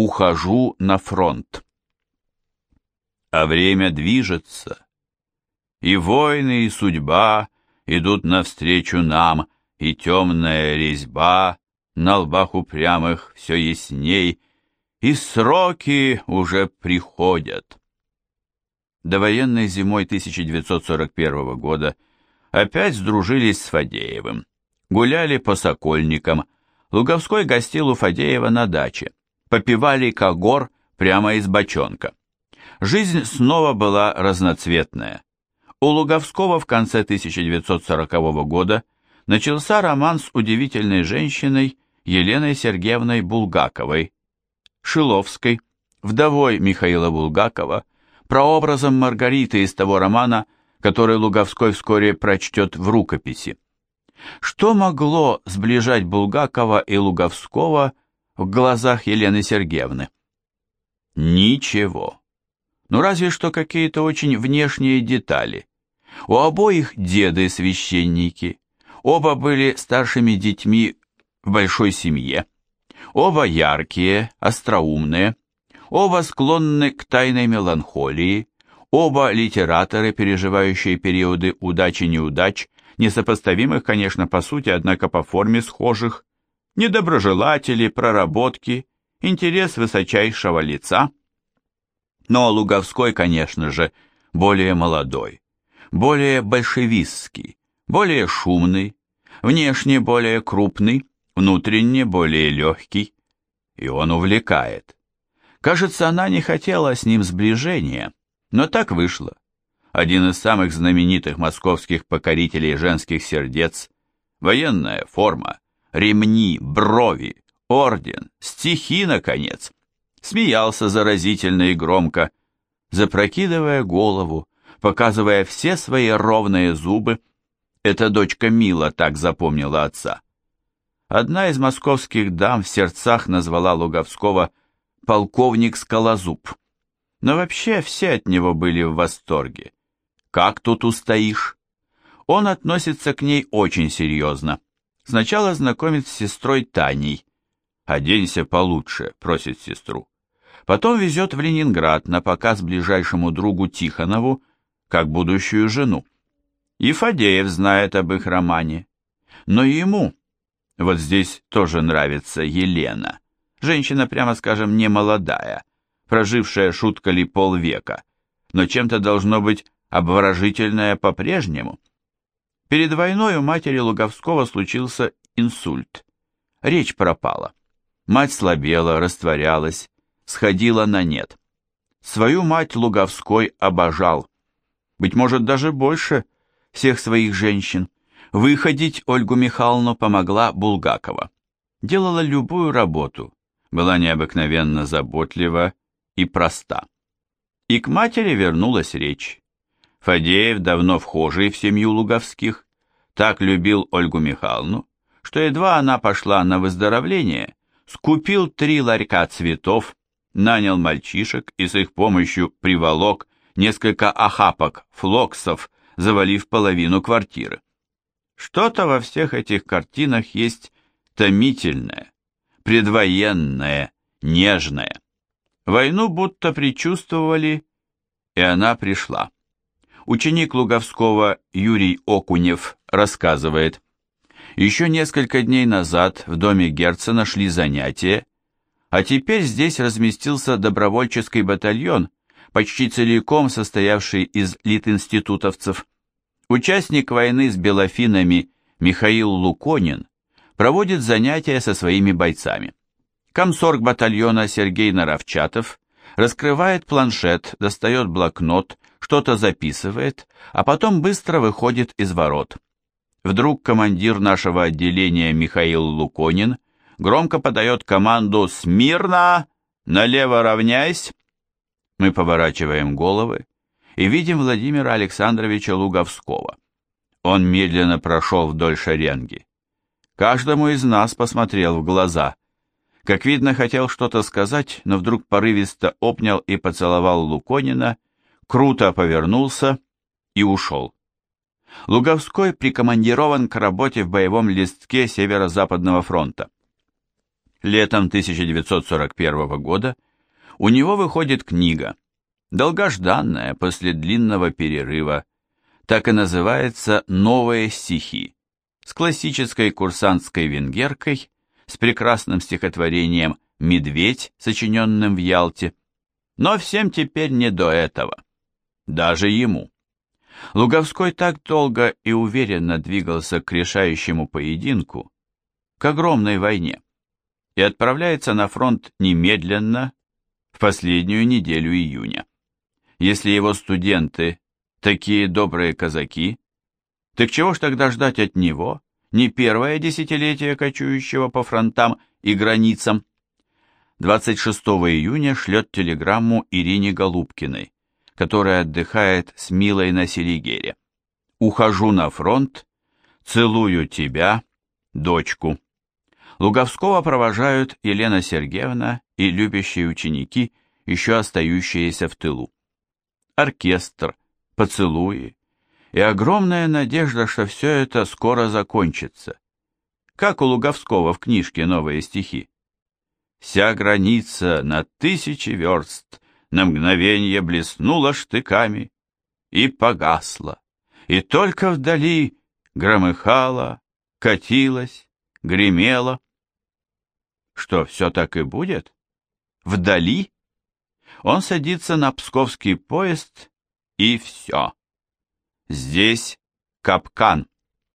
Ухожу на фронт. А время движется, и войны, и судьба идут навстречу нам, и темная резьба на лбах упрямых все ясней, и сроки уже приходят. Довоенной зимой 1941 года опять сдружились с Фадеевым, гуляли по Сокольникам, Луговской гостил у Фадеева на даче, попивали когор прямо из бочонка. Жизнь снова была разноцветная. У Луговского в конце 1940 года начался роман с удивительной женщиной Еленой Сергеевной Булгаковой, Шиловской, вдовой Михаила Булгакова, прообразом Маргариты из того романа, который Луговской вскоре прочтет в рукописи. Что могло сближать Булгакова и Луговского в глазах Елены Сергеевны? Ничего. Ну разве что какие-то очень внешние детали. У обоих деды священники, оба были старшими детьми в большой семье, оба яркие, остроумные, оба склонны к тайной меланхолии, оба литераторы, переживающие периоды удач и неудач, несопоставимых, конечно, по сути, однако по форме схожих, недоброжелатели, проработки, интерес высочайшего лица. Но Луговской, конечно же, более молодой, более большевистский, более шумный, внешне более крупный, внутренне более легкий, и он увлекает. Кажется, она не хотела с ним сближения, но так вышло. Один из самых знаменитых московских покорителей женских сердец, военная форма, ремни, брови, орден, стихи, наконец, смеялся заразительно и громко, запрокидывая голову, показывая все свои ровные зубы. Эта дочка Мила так запомнила отца. Одна из московских дам в сердцах назвала Луговского полковник Скалозуб. Но вообще все от него были в восторге. Как тут устоишь? Он относится к ней очень серьезно. Сначала знакомит с сестрой Таней. «Оденься получше», — просит сестру. Потом везет в Ленинград на показ ближайшему другу Тихонову, как будущую жену. И Фадеев знает об их романе. Но ему, вот здесь тоже нравится Елена, женщина, прямо скажем, не молодая, прожившая шутка ли полвека, но чем-то должно быть обворожительная по-прежнему. Перед войной у матери Луговского случился инсульт. Речь пропала. Мать слабела, растворялась, сходила на нет. Свою мать Луговской обожал. Быть может, даже больше всех своих женщин. Выходить Ольгу Михайловну помогла Булгакова. Делала любую работу, была необыкновенно заботлива и проста. И к матери вернулась речь. Фадеев, давно вхожий в семью Луговских, так любил Ольгу Михайловну, что едва она пошла на выздоровление, скупил три ларька цветов, нанял мальчишек и с их помощью приволок несколько охапок флоксов, завалив половину квартиры. Что-то во всех этих картинах есть томительное, предвоенное, нежное. Войну будто предчувствовали, и она пришла. Ученик Луговского Юрий Окунев рассказывает, еще несколько дней назад в доме Герцена шли занятия, а теперь здесь разместился добровольческий батальон, почти целиком состоявший из литинститутовцев. Участник войны с белофинами Михаил Луконин проводит занятия со своими бойцами. Комсорг батальона Сергей Наровчатов раскрывает планшет, достает блокнот, что-то записывает, а потом быстро выходит из ворот. Вдруг командир нашего отделения Михаил Луконин громко подает команду «Смирно! Налево равняйсь!» Мы поворачиваем головы и видим Владимира Александровича Луговского. Он медленно прошел вдоль шеренги. Каждому из нас посмотрел в глаза. Как видно, хотел что-то сказать, но вдруг порывисто обнял и поцеловал Луконина круто повернулся и ушел. Луговской прикомандирован к работе в боевом листке Северо-Западного фронта. Летом 1941 года у него выходит книга, долгожданная после длинного перерыва, так и называется «Новые стихи», с классической курсантской венгеркой, с прекрасным стихотворением «Медведь», сочиненным в Ялте. Но всем теперь не до этого. Даже ему. Луговской так долго и уверенно двигался к решающему поединку, к огромной войне, и отправляется на фронт немедленно, в последнюю неделю июня. Если его студенты такие добрые казаки, так чего ж тогда ждать от него, не первое десятилетие кочующего по фронтам и границам? 26 июня шлет телеграмму Ирине Голубкиной, которая отдыхает с Милой на Селигере. «Ухожу на фронт, целую тебя, дочку». Луговского провожают Елена Сергеевна и любящие ученики, еще остающиеся в тылу. Оркестр, поцелуи и огромная надежда, что все это скоро закончится. Как у Луговского в книжке «Новые стихи». Вся граница на тысячи верст на мгновенье блеснула штыками и погасла, и только вдали громыхала, катилась, гремела. Что, все так и будет? Вдали? Он садится на псковский поезд, и все. Здесь капкан.